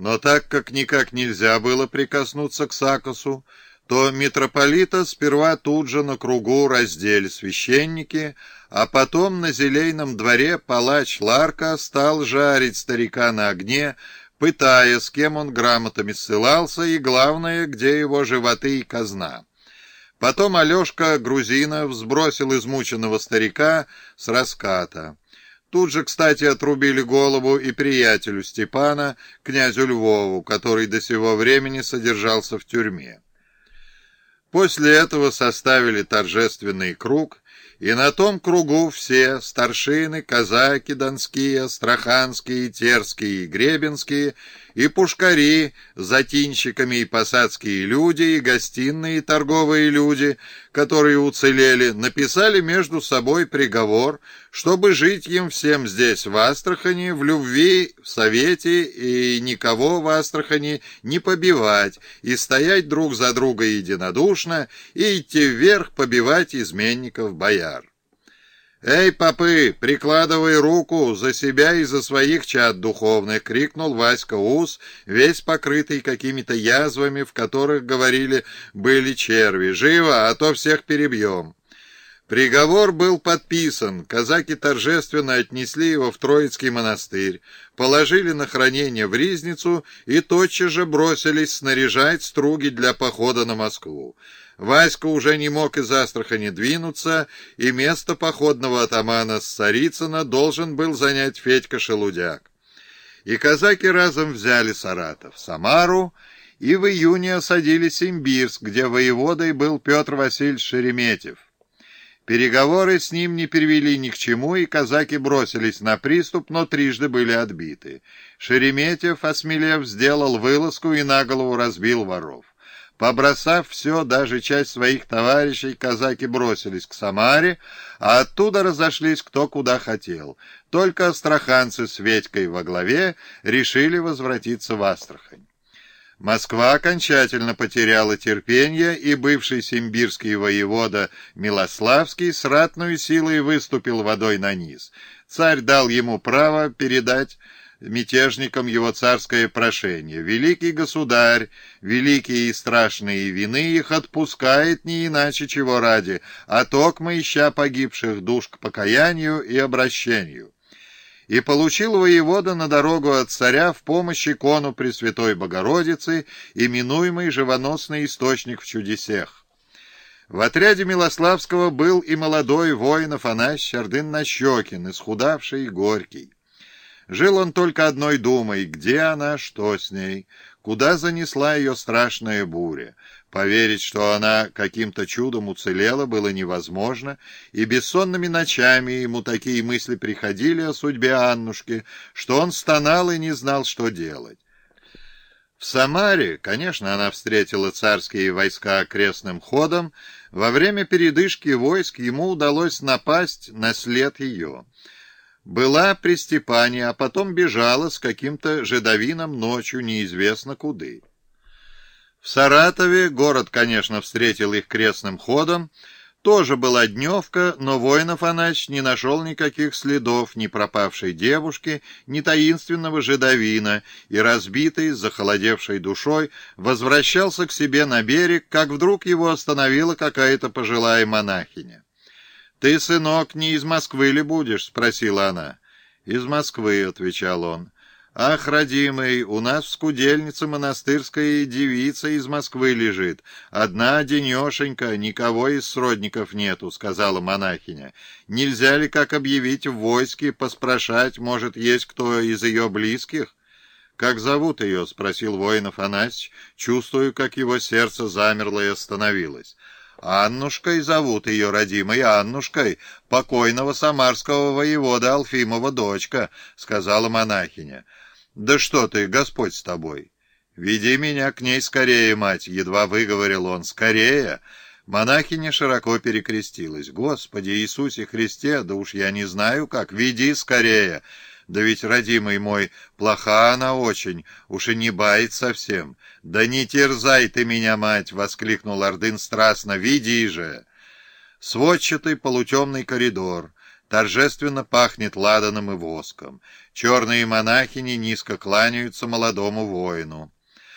Но так как никак нельзя было прикоснуться к Сакосу, то митрополита сперва тут же на кругу раздели священники, а потом на зелейном дворе палач Ларка стал жарить старика на огне, пытая, с кем он грамотами ссылался и, главное, где его животы и казна. Потом Алешка Грузинов сбросил измученного старика с раската. Тут же, кстати, отрубили голову и приятелю Степана, князю Львову, который до сего времени содержался в тюрьме. После этого составили торжественный круг, и на том кругу все старшины, казаки донские, астраханские, терские и гребенские, и пушкари, затинщиками и посадские люди, и гостиные и торговые люди, которые уцелели, написали между собой приговор, чтобы жить им всем здесь, в Астрахани, в любви, в совете, и никого в Астрахани не побивать, и стоять друг за друга единодушно, и идти вверх побивать изменников бояр. «Эй, попы, прикладывай руку за себя и за своих чад духовных!» — крикнул Васька Ус, весь покрытый какими-то язвами, в которых, говорили, были черви. «Живо, а то всех перебьем!» Приговор был подписан, казаки торжественно отнесли его в Троицкий монастырь, положили на хранение в Ризницу и тотчас же бросились снаряжать струги для похода на Москву. Васька уже не мог из Астрахани двинуться, и место походного атамана Царицына должен был занять Федька Шелудяк. И казаки разом взяли Саратов, Самару, и в июне осадили Симбирск, где воеводой был Петр Васильевич Шереметьев. Переговоры с ним не привели ни к чему, и казаки бросились на приступ, но трижды были отбиты. Шереметьев, осмелев, сделал вылазку и на голову разбил воров. Побросав все, даже часть своих товарищей, казаки бросились к Самаре, а оттуда разошлись кто куда хотел. Только астраханцы с Ведькой во главе решили возвратиться в Астрахань. Москва окончательно потеряла терпение, и бывший симбирский воевода Милославский с ратной силой выступил водой на низ. Царь дал ему право передать мятежникам его царское прошение. Великий государь, великие и страшные вины их отпускает не иначе чего ради, а токмо ища погибших душ к покаянию и обращению и получил воевода на дорогу от царя в помощь икону Пресвятой Богородицы, именуемый живоносный источник в чудесах. В отряде Милославского был и молодой воин Афанась Щердын-Нащекин, исхудавший и горький. Жил он только одной думой, где она, что с ней, куда занесла ее страшная буря. Поверить, что она каким-то чудом уцелела, было невозможно, и бессонными ночами ему такие мысли приходили о судьбе Аннушки, что он стонал и не знал, что делать. В Самаре, конечно, она встретила царские войска окрестным ходом, во время передышки войск ему удалось напасть на след ее. Была при Степане, а потом бежала с каким-то жидовином ночью неизвестно куды. В Саратове город, конечно, встретил их крестным ходом. Тоже была дневка, но воин Афанач не нашел никаких следов ни пропавшей девушки, ни таинственного жидовина, и разбитый, захолодевшей душой, возвращался к себе на берег, как вдруг его остановила какая-то пожилая монахиня. «Ты, сынок, не из Москвы ли будешь?» — спросила она. «Из Москвы», — отвечал он. «Ах, родимый, у нас в скудельнице монастырская девица из Москвы лежит. Одна денешенька, никого из сродников нету», — сказала монахиня. «Нельзя ли, как объявить в войске, поспрашать, может, есть кто из ее близких?» «Как зовут ее?» — спросил воин Афанасьич, чувствуя, как его сердце замерло и остановилось. Аннушкой зовут ее родимой Аннушкой, покойного самарского воевода Алфимова дочка, — сказала монахиня. — Да что ты, Господь с тобой! Веди меня к ней скорее, мать, — едва выговорил он, — скорее! Монахиня широко перекрестилась. «Господи Иисусе Христе, да уж я не знаю как, веди скорее!» Да ведь, родимый мой, плоха она очень, уж и не бает совсем. Да не терзай ты меня, мать! — воскликнул Ордын страстно. Види же! Сводчатый полутемный коридор. торжественно пахнет ладаном и воском. Черные монахини низко кланяются молодому воину.